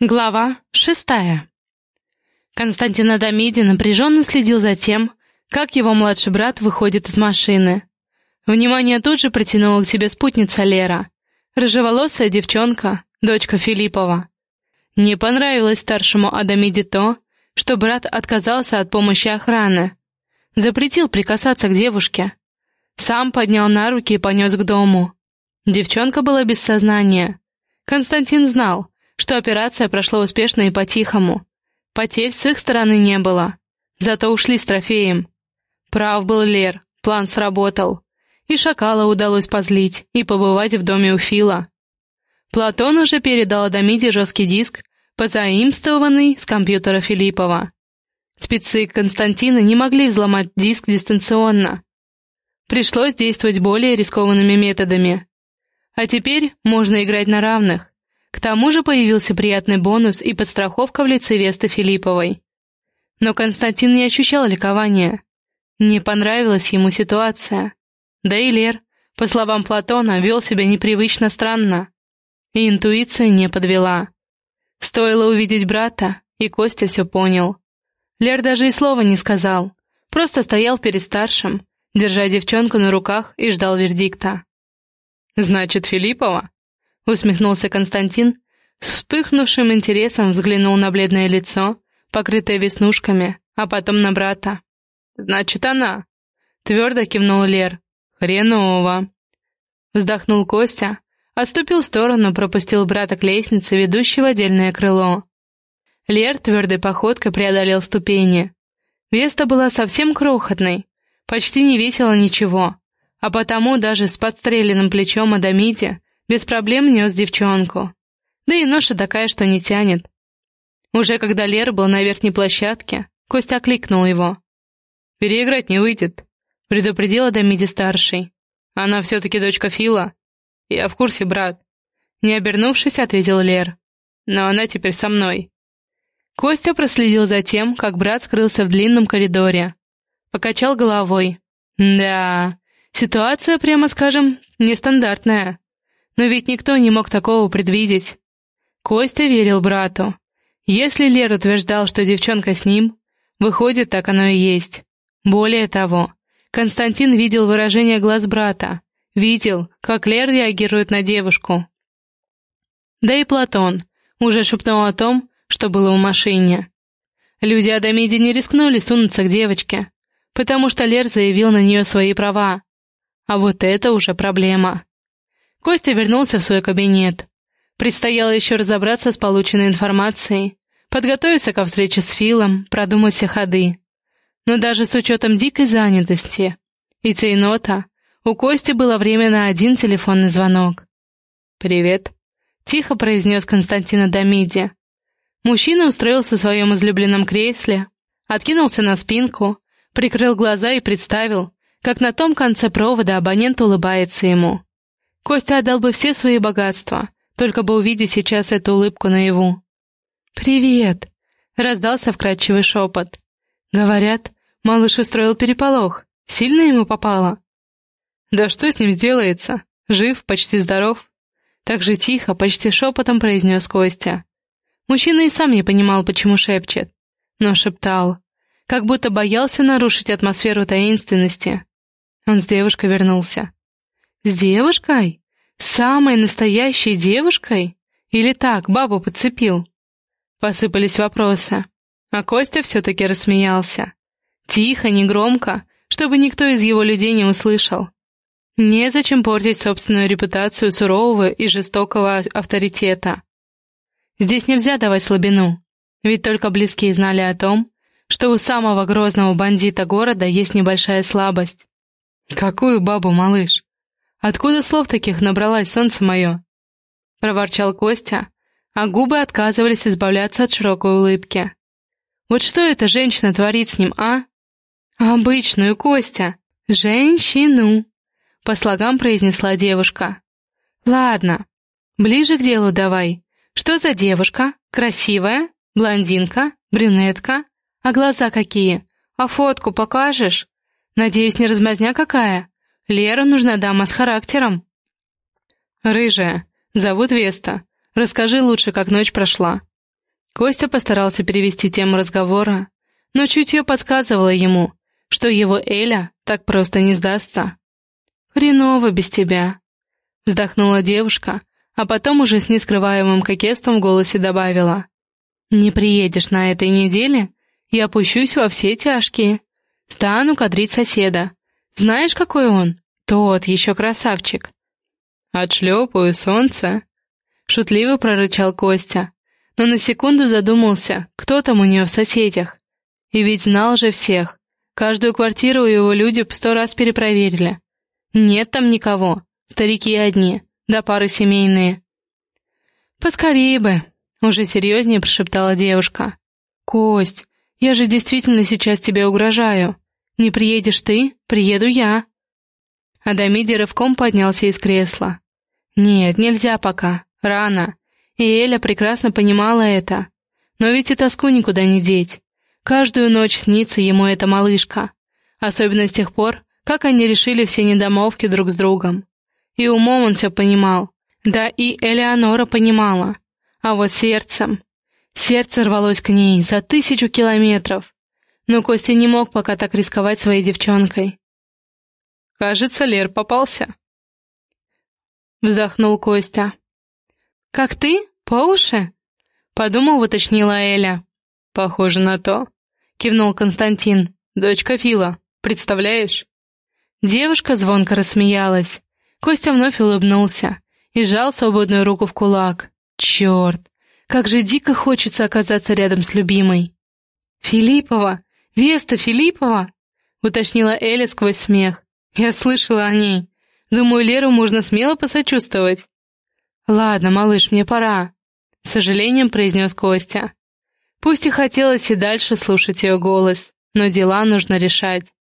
Глава шестая. Константин Адамиди напряженно следил за тем, как его младший брат выходит из машины. Внимание тут же притянула к себе спутница Лера, рыжеволосая девчонка, дочка Филиппова. Не понравилось старшему Адамиде то, что брат отказался от помощи охраны. Запретил прикасаться к девушке. Сам поднял на руки и понес к дому. Девчонка была без сознания. Константин знал, что операция прошла успешно и по-тихому. Потерь с их стороны не было. Зато ушли с трофеем. Прав был Лер, план сработал. И Шакала удалось позлить и побывать в доме у Фила. Платон уже передал Адамиде жесткий диск, позаимствованный с компьютера Филиппова. Спецы Константина не могли взломать диск дистанционно. Пришлось действовать более рискованными методами. А теперь можно играть на равных. К тому же появился приятный бонус и подстраховка в лице Весты Филипповой. Но Константин не ощущал ликования. Не понравилась ему ситуация. Да и Лер, по словам Платона, вел себя непривычно странно. И интуиция не подвела. Стоило увидеть брата, и Костя все понял. Лер даже и слова не сказал, просто стоял перед старшим, держа девчонку на руках и ждал вердикта. «Значит, Филиппова?» — усмехнулся Константин, с вспыхнувшим интересом взглянул на бледное лицо, покрытое веснушками, а потом на брата. «Значит, она!» — твердо кивнул Лер. «Хреново!» Вздохнул Костя, отступил в сторону, пропустил брата к лестнице, ведущей в отдельное крыло. Лер твердой походкой преодолел ступени. Веста была совсем крохотной, почти не весила ничего, а потому даже с подстреленным плечом Адамите без проблем нес девчонку. Да и ноша такая, что не тянет. Уже когда Лера был на верхней площадке, Костя окликнул его. «Переиграть не выйдет», — предупредила Дамиди-старший. «Она все-таки дочка Фила». «Я в курсе, брат». Не обернувшись, ответил Лер. «Но она теперь со мной». Костя проследил за тем, как брат скрылся в длинном коридоре. Покачал головой. «Да, ситуация, прямо скажем, нестандартная. Но ведь никто не мог такого предвидеть. Костя верил брату. Если Лер утверждал, что девчонка с ним, выходит, так оно и есть. Более того, Константин видел выражение глаз брата, видел, как Лер реагирует на девушку. Да и Платон уже шепнул о том, что было в машине. Люди Адамиди не рискнули сунуться к девочке, потому что Лер заявил на нее свои права. А вот это уже проблема. Костя вернулся в свой кабинет. Предстояло еще разобраться с полученной информацией, подготовиться ко встрече с Филом, продумать все ходы. Но даже с учетом дикой занятости и цейнота, у Кости было время на один телефонный звонок. «Привет», — тихо произнес Константин Адамиди. Мужчина устроился в своем излюбленном кресле, откинулся на спинку, прикрыл глаза и представил, как на том конце провода абонент улыбается ему. Костя отдал бы все свои богатства, только бы увидеть сейчас эту улыбку наяву. «Привет!» — раздался вкрадчивый шепот. «Говорят, малыш устроил переполох. Сильно ему попало?» «Да что с ним сделается? Жив, почти здоров». Так же тихо, почти шепотом произнес Костя. Мужчина и сам не понимал, почему шепчет, но шептал, как будто боялся нарушить атмосферу таинственности. Он с девушкой вернулся. С девушкой? Самой настоящей девушкой? Или так, бабу подцепил? Посыпались вопросы. А Костя все-таки рассмеялся. Тихо, негромко, чтобы никто из его людей не услышал. Незачем портить собственную репутацию сурового и жестокого авторитета. Здесь нельзя давать слабину, ведь только близкие знали о том, что у самого грозного бандита города есть небольшая слабость. «Какую бабу, малыш?» Откуда слов таких набралась, солнце мое?» — проворчал Костя, а губы отказывались избавляться от широкой улыбки. «Вот что эта женщина творит с ним, а?» «Обычную, Костя! Женщину!» — по слогам произнесла девушка. «Ладно, ближе к делу давай. Что за девушка? Красивая? Блондинка? Брюнетка? А глаза какие? А фотку покажешь? Надеюсь, не размазня какая?» Лера нужна дама с характером. Рыжая. Зовут Веста. Расскажи лучше, как ночь прошла. Костя постарался перевести тему разговора, но чутье подсказывало ему, что его Эля так просто не сдастся. «Хреново без тебя», — вздохнула девушка, а потом уже с нескрываемым кокетством в голосе добавила. «Не приедешь на этой неделе? Я опущусь во все тяжкие. Стану кадрить соседа. Знаешь, какой он? Тот еще красавчик». «Отшлепаю солнце», — шутливо прорычал Костя, но на секунду задумался, кто там у нее в соседях. И ведь знал же всех. Каждую квартиру его люди сто раз перепроверили. Нет там никого, старики одни, да пары семейные. «Поскорее бы», — уже серьезнее прошептала девушка. «Кость, я же действительно сейчас тебе угрожаю. Не приедешь ты, приеду я». Адамиди рывком поднялся из кресла. «Нет, нельзя пока, рано». И Эля прекрасно понимала это. Но ведь и тоску никуда не деть. Каждую ночь снится ему эта малышка. Особенно с тех пор, как они решили все недомолвки друг с другом. И умом он все понимал. Да и Элеонора понимала. А вот сердцем... Сердце рвалось к ней за тысячу километров. Но Костя не мог пока так рисковать своей девчонкой. «Кажется, Лер попался», — вздохнул Костя. «Как ты? По уши?» — подумал, уточнила Эля. «Похоже на то», — кивнул Константин. «Дочка Фила, представляешь?» Девушка звонко рассмеялась. Костя вновь улыбнулся и сжал свободную руку в кулак. «Черт! Как же дико хочется оказаться рядом с любимой!» «Филиппова! Веста Филиппова!» — уточнила Эля сквозь смех. «Я слышала о ней. Думаю, Леру можно смело посочувствовать». «Ладно, малыш, мне пора», — с сожалением произнес Костя. Пусть и хотелось и дальше слушать ее голос, но дела нужно решать.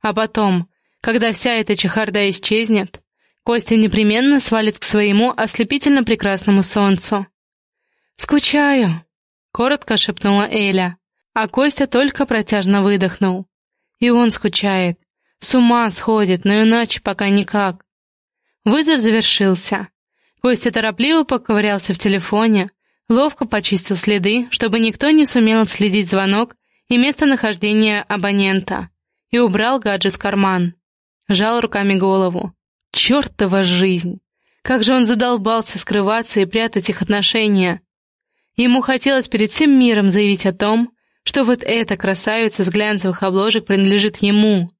А потом, когда вся эта чехарда исчезнет, Костя непременно свалит к своему ослепительно прекрасному солнцу. «Скучаю», — коротко шепнула Эля, а Костя только протяжно выдохнул. И он скучает, с ума сходит, но иначе пока никак. Вызов завершился. Костя торопливо поковырялся в телефоне, ловко почистил следы, чтобы никто не сумел отследить звонок и местонахождение абонента, и убрал гаджет в карман. Жал руками голову. Чёртова жизнь! Как же он задолбался скрываться и прятать их отношения! Ему хотелось перед всем миром заявить о том, что вот эта красавица с глянцевых обложек принадлежит ему.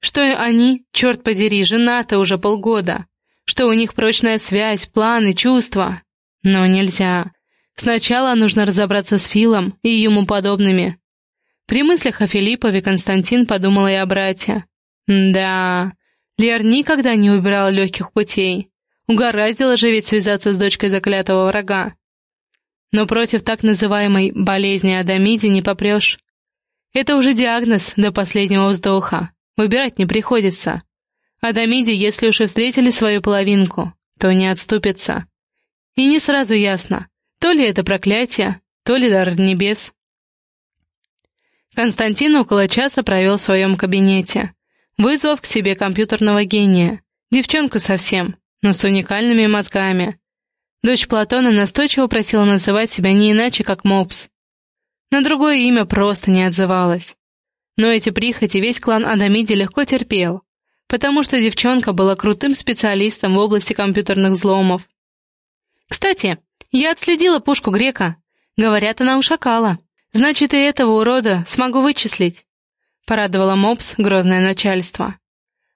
Что они, черт подери, женаты уже полгода что у них прочная связь, планы, чувства. Но нельзя. Сначала нужно разобраться с Филом и ему подобными. При мыслях о Филиппове Константин подумал и о брате. Да, Лер никогда не убирал легких путей. Угораздило же ведь связаться с дочкой заклятого врага. Но против так называемой болезни Адамиди не попрешь. Это уже диагноз до последнего вздоха. Выбирать не приходится. Адамиди, если уж и встретили свою половинку, то не отступится. И не сразу ясно, то ли это проклятие, то ли дар небес. Константин около часа провел в своем кабинете, вызвав к себе компьютерного гения, девчонку совсем, но с уникальными мозгами. Дочь Платона настойчиво просила называть себя не иначе, как Мопс. На другое имя просто не отзывалась. Но эти прихоти весь клан Адамиди легко терпел, потому что девчонка была крутым специалистом в области компьютерных взломов. «Кстати, я отследила пушку Грека. Говорят, она у шакала. Значит, и этого урода смогу вычислить», — порадовала Мопс грозное начальство.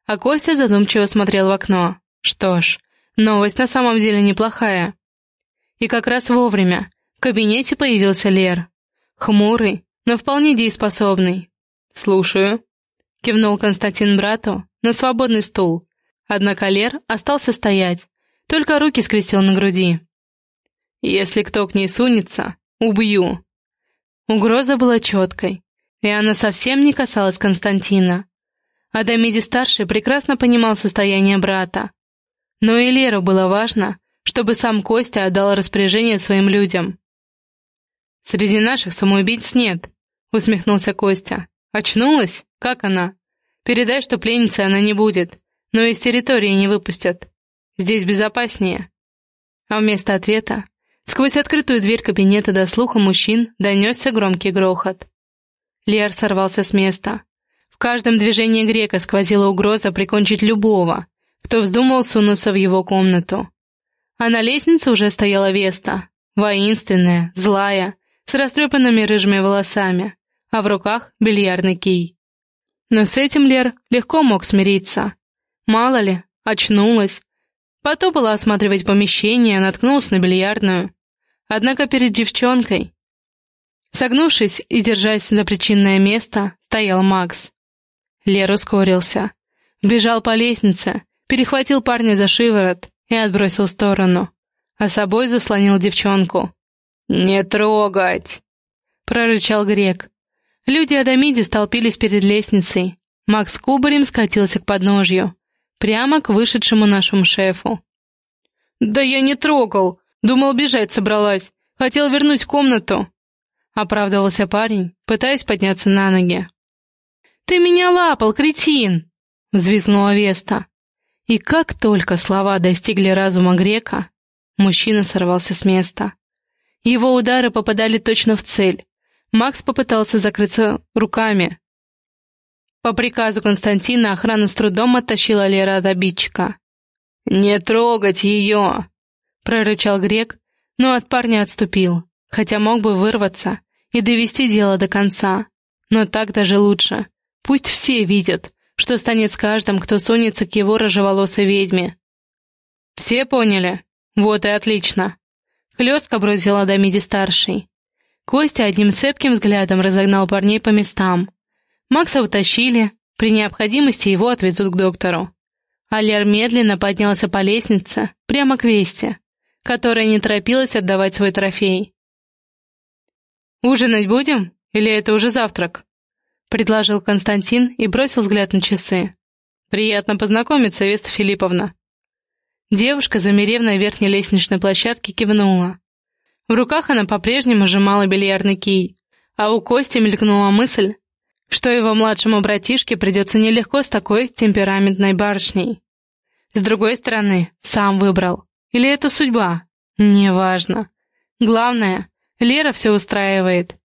А Костя задумчиво смотрел в окно. Что ж, новость на самом деле неплохая. И как раз вовремя в кабинете появился Лер. Хмурый, но вполне дееспособный. «Слушаю», — кивнул Константин брату, на свободный стул. Однако Лер остался стоять, только руки скрестил на груди. «Если кто к ней сунется, убью». Угроза была четкой, и она совсем не касалась Константина. Адамиди-старший прекрасно понимал состояние брата. Но и Леру было важно, чтобы сам Костя отдал распоряжение своим людям. «Среди наших самоубийц нет», — усмехнулся Костя. «Очнулась? Как она?» Передай, что пленницей она не будет, но из территории не выпустят. Здесь безопаснее». А вместо ответа Сквозь открытую дверь кабинета до слуха мужчин донесся громкий грохот. Лер сорвался с места. В каждом движении грека сквозила угроза прикончить любого, кто вздумал сунуться в его комнату. А на лестнице уже стояла Веста, воинственная, злая, с растрепанными рыжими волосами, а в руках бильярдный кий. Но с этим Лер легко мог смириться. Мало ли, очнулась. Потопала осматривать помещение, наткнулась на бильярдную. Однако перед девчонкой, согнувшись и держась за причинное место, стоял Макс. Лер ускорился. Бежал по лестнице, перехватил парня за шиворот и отбросил в сторону, а собой заслонил девчонку. «Не трогать!» — прорычал грек. Люди Адамиди столпились перед лестницей. Макс кубарем скатился к подножью, прямо к вышедшему нашему шефу. «Да я не трогал! Думал, бежать собралась. Хотел вернуть комнату!» — оправдывался парень, пытаясь подняться на ноги. «Ты меня лапал, кретин!» — взвизгнула Веста. И как только слова достигли разума грека, мужчина сорвался с места. Его удары попадали точно в цель. Макс попытался закрыться руками. По приказу Константина охрана с трудом оттащила Лера от обидчика. «Не трогать ее!» — прорычал грек, но от парня отступил, хотя мог бы вырваться и довести дело до конца. Но так даже лучше. Пусть все видят, что станет с каждым, кто сунется к его рыжеволосой ведьме. «Все поняли? Вот и отлично!» Хлестко бросил Адамиди-старший. Костя одним цепким взглядом разогнал парней по местам. Макса утащили, при необходимости его отвезут к доктору. Алер медленно поднялся по лестнице, прямо к Весте, которая не торопилась отдавать свой трофей. «Ужинать будем? Или это уже завтрак?» — предложил Константин и бросил взгляд на часы. «Приятно познакомиться, Веста Филипповна». Девушка, замерев на верхней лестничной площадке, кивнула. В руках она по-прежнему сжимала бильярдный кий, а у Кости мелькнула мысль, что его младшему братишке придется нелегко с такой темпераментной барышней. С другой стороны, сам выбрал. Или это судьба? Неважно. Главное, Лера все устраивает.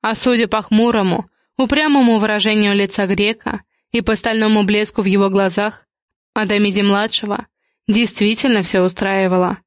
А судя по хмурому, упрямому выражению лица грека и по стальному блеску в его глазах, Адамиди-младшего действительно все устраивало.